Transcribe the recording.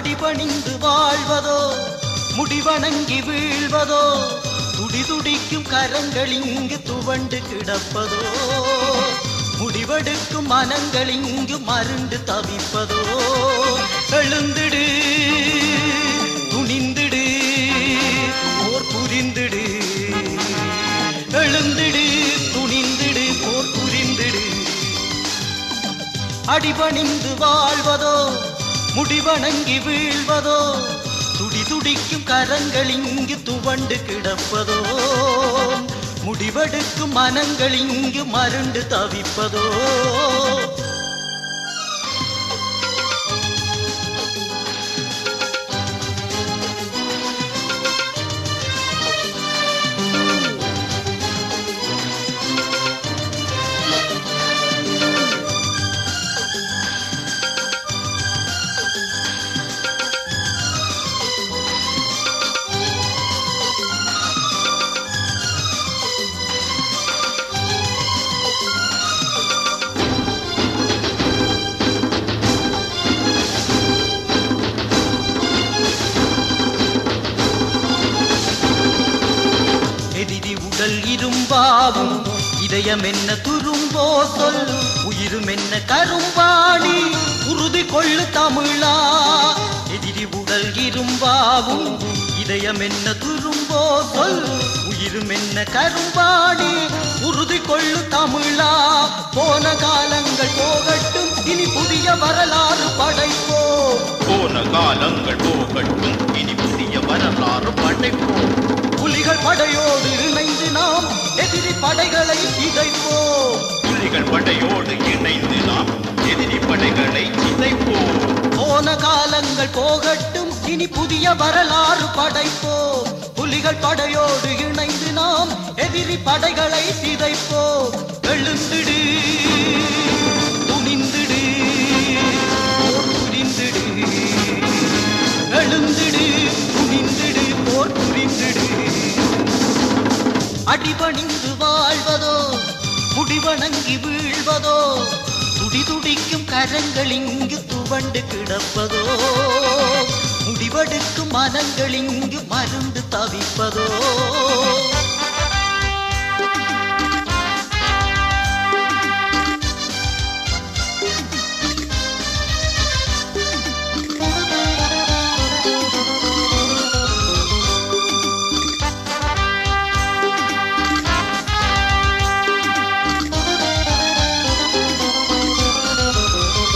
அடிபணிந்து வாழ்வதோ முடிவணங்கி வீழ்வதோ துடி துடிக்கும் கரங்கள் இங்கு துவண்டு கிடப்பதோ முடிவெடுக்கும் மனங்கள் இங்கு மருண்டு தவிப்பதோ எழுந்திடு துணிந்திடு போர் புரிந்திடு எழுந்திடு துணிந்திடு போர் புரிந்திடு. அடிபணிந்து வாழ்வதோ முடிவணங்கி வீழ்வதோ துடி துடிக்கும் கரங்கள் இங்கு துவண்டு கிடப்பதோ முடிவெடுக்கும் மனங்கள் இங்கு மருண்டு தவிப்பதோ உடல் இரும்பாவும் இதயம் என்ன துரும்போ சொல் உயிரும் என்ன கரும்பாணி உறுதி கொள்ளு தமிழா. எதிரி உடல் இரும்பாவும் இதயம் என்ன துரும்போ சொல் உயிரும் என்ன கரும்பாணி உறுதி கொள்ளு தமிழா. போன காலங்கள் போகட்டும் இனி புதிய வரலாறு படைப்போம். போன காலங்கள் போகட்டும் இனி புதிய வரலாறு படைப்போம். படைகளை சிதைப்போம் புலிகள் படையோடு இணைந்து நாம் எதிரி படைகளை சிதைப்போம். போன காலங்கள் போகட்டும் இனி புதிய வரலாறு படைப்போம். புலிகள் படையோடு இணைந்து நாம் எதிரி படைகளை சிதைப்போம். அடிபணிந்து வாழ்வதோ முடிவணங்கி வீழ்வதோ துடி துடிக்கும் கரங்கள் இங்கு துவண்டு கிடப்பதோ முடிவெடுக்கும் மனங்கள் இங்கு மருந்து தவிப்பதோ.